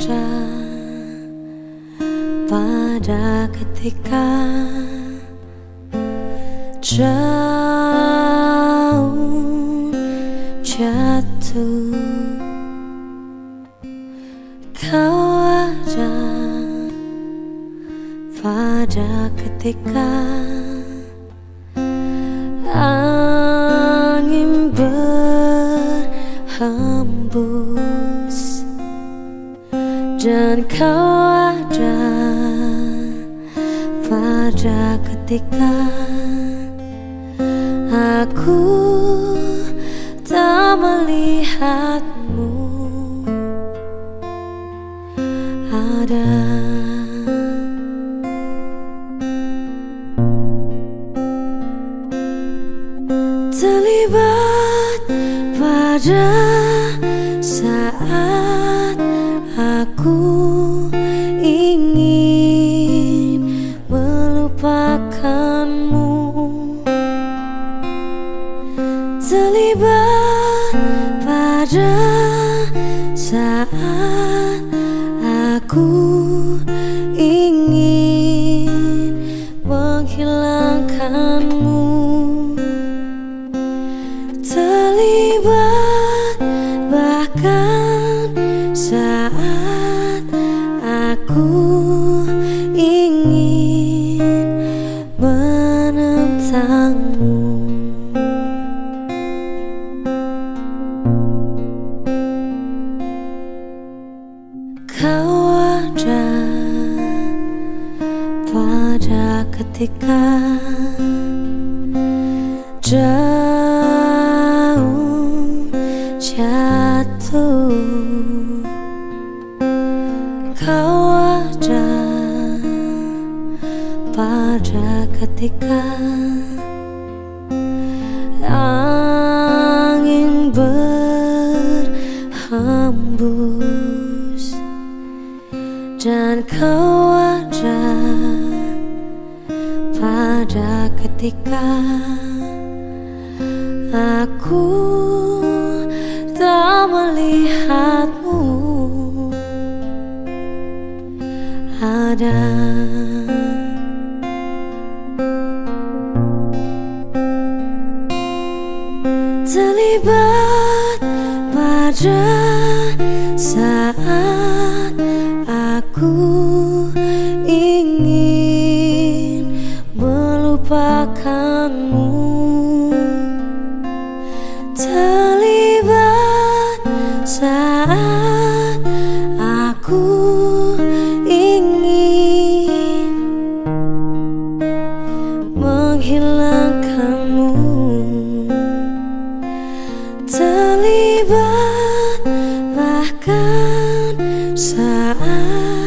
berkaca pada ketika jauh jatuh. Kau ada pada ketika angin berhembus. Dan kau ada pada ketika Aku tak melihatmu. Ada. Terlibat pada saat aku terlibat pada saat aku ingin menghilangkanmu menentangmu. Kau ada pada ketika pada ketika angin berhembus. Dan kau ada pada ketika aku tak melihatmu. Ada terlibat pada saat Aku ingin melupakanmu. Terlibat saat aku saat